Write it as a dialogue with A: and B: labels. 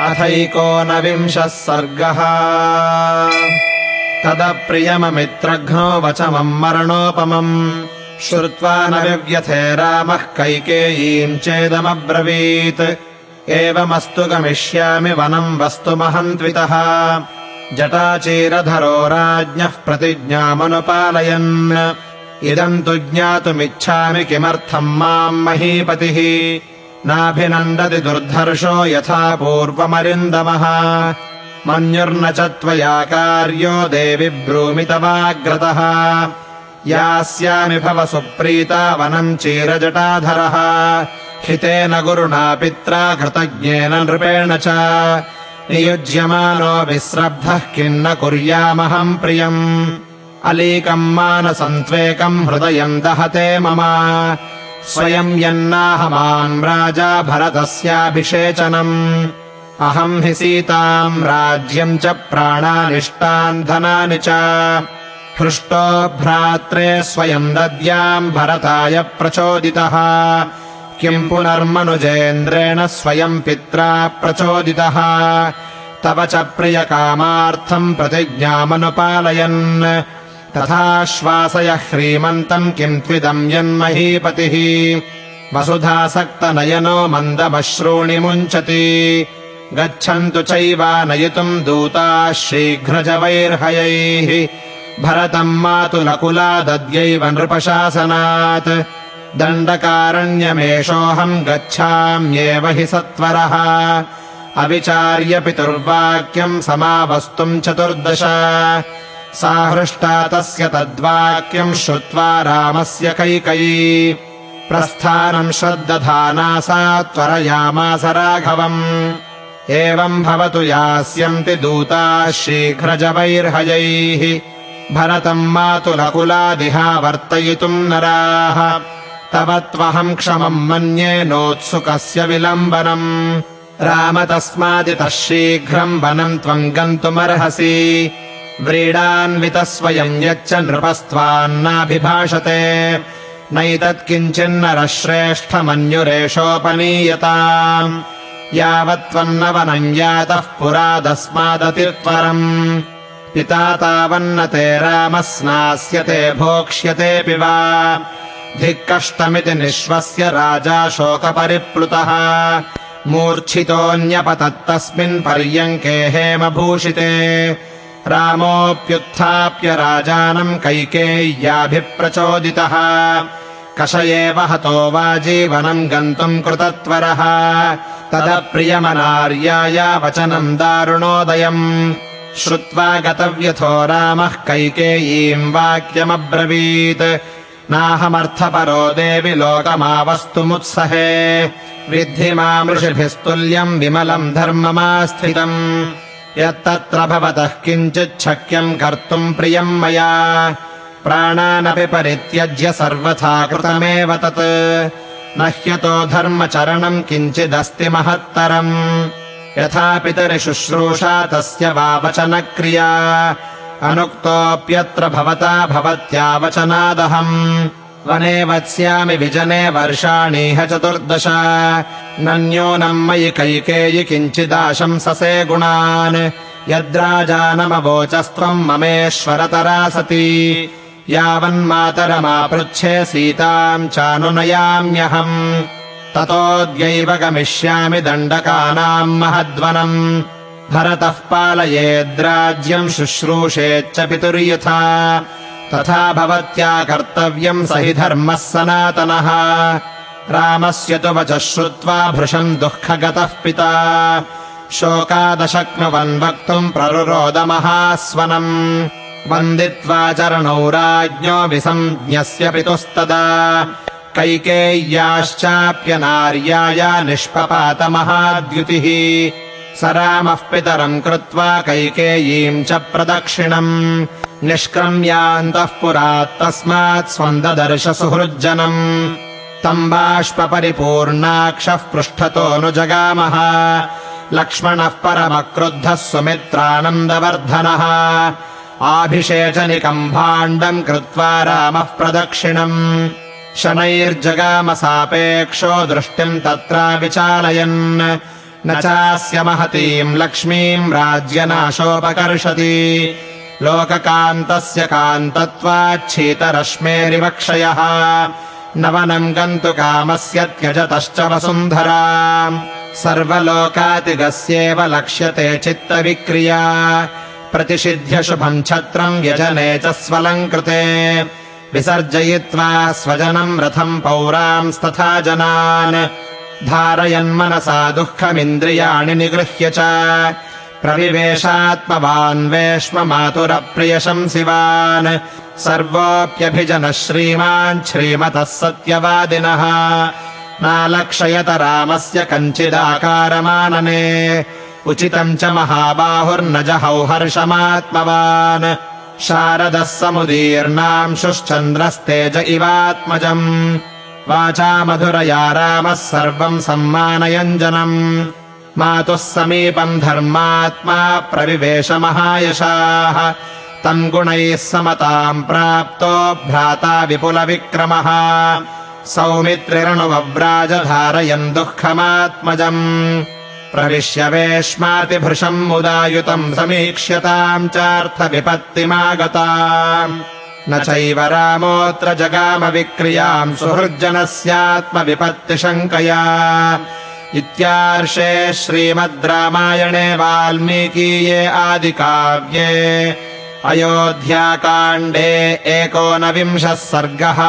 A: अथैकोनविंशः सर्गः। तदप्रियममित्रघ्नो वचमम् मरणोपमम्। श्रुत्वा न विव्यथे रामः कैकेयीम् चेदमब्रवीत्। एवमस्तु गमिष्यामि वनम् वस्तु महन्त्वितः। जटाचीरधरो राज्ञः प्रतिज्ञामनुपालयन्। इदम् तु ज्ञातुमिच्छामि किमर्थम् माम् महीपतिः नाभिनन्दति दुर्धर्षो यथा पूर्वमरिन्दमः। मन्युर्न च त्वया कार्यो देवि ब्रूमि तवाग्रतः यास्यामि भव सुप्रीता वनम् चीरजटाधरः। हितेन गुरुणा पित्रा कृतज्ञेन नृपेण च। नियुज्यमानो विस्रब्धः किन्न कुर्यामहम् प्रियम्। अलीकम् मानसन्त्वेकम् हृदयम् दहते मम स्वयम् यन्नाहमाम् राजा भरतस्याभिषेचनम्। अहम् हि सीताम् राज्यम् च प्राणानिष्टान् धनानि च। हृष्टो भ्रात्रे स्वयम् दद्याम् भरताय प्रचोदितः। किम् पुनर्मनुजेन्द्रेण स्वयम् पित्रा प्रचोदितः। तव च प्रियकामार्थम् प्रतिज्ञामनुपालयन् तथाश्वासय ह्रीमन्तम् किम् त्विदम् यन्महीपतिः। वसुधासक्तनयनो मन्दमश्रूणि मुञ्चति। गच्छन्तु चैवानयितुम् दूताः शीघ्रजवैर्हयैः। भरतम् मातुलकुलादद्यैव नृपशासनात्। दण्डकारण्यमेषोऽहम् गच्छाम्येव हि सत्वरः। अविचार्य पितुर्वाक्यम् समावस्तुम् चतुर्दश सा हृष्टा तस्य तद्वाक्यम् श्रुत्वा रामस्य कैकयी। प्रस्थानम् श्रद्दधाना सा त्वरयामास राघवम्। एवम् भवतु यास्यन्ति दूताः शीघ्रजवैर्हयैः। भरतम् मातुलकुलादिहा वर्तयितुम् नराः। तव त्वहम् क्षमम् मन्ये नोत्सुकस्य विलम्बनम्। राम तस्मादितः शीघ्रम् वनम् त्वम् गन्तुमर्हसि व्रीडान्वितः स्वयम् यच्च नृपस्त्वान्नाभिभाषते। नैतत् किञ्चिन्नरः श्रेष्ठमन्युरेषोपनीयताम् यावत् त्वन्न वनम् यातः पुरादस्मादतित्वरम् पिता तावन्न ते रामः स्नास्यते भोक्ष्यतेऽपि वा। धिक्कष्टमिति निःश्वस्य राजा शोकपरिप्लुतः मूर्च्छितोऽन्यपतत्तस्मिन् पर्यङ्के हेमभूषिते रामोऽप्युत्थाप्य राजानम् कैकेय्याभिप्रचोदितः। कष एव हतो वाजीवनम् गन्तुम् कृतत्वरः। तदप्रियमनार्याय वचनम् दारुणोदयम्। श्रुत्वा गतव्यथो रामः कैकेयीम् वाक्यमब्रवीत्। नाहमर्थपरो देवि लोकमावस्तुमुत्सहे। विद्धि मामृषिभिस्तुल्यम् विमलम् धर्ममास्थितम् यत्तत्र भवतः किञ्चिच्छक्यम् कर्तुम् प्रियम् मया। प्राणानपि परित्यज्य सर्वथा कृतमेव तत्। न ह्यतो धर्मचरणम् किञ्चिदस्ति महत्तरम्। यथा पितरि शुश्रूषा तस्य वा वचनक्रिया। अनुक्तोऽप्यत्र भवता भवत्या वचनादहम् वने वत्स्यामि विजने वर्षाणीह चतुर्दश। न न्यूनम् मयि कैकेयि किञ्चिदाशंससे गुणान्। यद्राजानमवोचस्त्वम् ममेश्वरतरा सती। यावन्मातरमापृच्छे सीताम् चानुनयाम्यहम्। ततोऽद्यैव गमिष्यामि दण्डकानाम् महद्वनम्। भरतः पालयेद्राज्यम् शुश्रूषेच्च पितुर्यथा तथा भवत्या कर्तव्यम् स हि धर्मः सनातनः। रामस्य तु वचः श्रुत्वा भृशम् दुःखगतः पिता। शोकादशक्नुवन् वक्तुम् प्ररुरोदमहास्वनम् वन्दित्वा चरणौ राज्ञो विसञ्ज्ञस्य पितुस्तदा। कैकेय्याश्चाप्यनार्याय निष्पपातमहाद्युतिः स रामः पितरम् कृत्वा कैकेयीम् च प्रदक्षिणम् निष्क्रम्यान्तः पुरात्तस्मात् स्वम् ददर्श सुहृज्जनम् तम् बाष्परिपूर्णाक्षः पृष्ठतोऽनुजगामः लक्ष्मणः परमक्रुद्धः सुमित्रानन्दवर्धनः। आभिषेचनिकम् भाण्डम् कृत्वा रामः प्रदक्षिणम्। शनैर्जगामसापेक्षो दृष्टिम् तत्रा विचालयन्। न चास्य महतीम् लक्ष्मीम् राज्यनाशोपकर्षति लोककान्तस्य कान्तत्वाच्छीतरश्मेरिवक्षयः। नवनम् गन्तु कामस्य त्यजतश्च वसुन्धरा। सर्वलोकातिगस्येव लक्ष्यते चित्तविक्रिया। प्रतिषिध्य शुभम् छत्रम् व्यजने च स्वलङ्कृते। विसर्जयित्वा स्वजनम् रथम् पौरांस्तथा जनान्। धारयन्मनसा दुःखमिन्द्रियाणि निगृह्य च प्रविवेशात्मवान् वेश्म मातुरप्रियशंसिवान् सर्वोऽप्यभिजनः श्रीमान् श्रीमतः सत्यवादिनः। नालक्षयत रामस्य कञ्चिदाकारमानने। उचितम् च महाबाहुर्न जहौ हर्षमात्मवान्। शारदः समुदीर्णांशुश्चन्द्रस्तेज इवात्मजम्। वाचा मधुरया रामः सर्वम् सम्मानयञ्जनम् मातुः समीपम् धर्मात्मा प्रविवेश महायशाः तम् गुणैः समताम् प्राप्तो भ्राता विपुलविक्रमः। सौमित्रिरणुवव्राजधारयन् दुःखमात्मजम्। प्रविश्य वेश्मातिभृशम् मुदायुतम् समीक्ष्यताम् चार्थविपत्तिमागता न चैव रामोऽत्र जगामविक्रियाम् सुहृज्जनस्यात्मविपत्तिशङ्कया इत्यार्षे श्रीमद् रामायणे वाल्मीकीये आदिकाव्ये अयोध्याकाण्डे एकोनविंशः सर्गः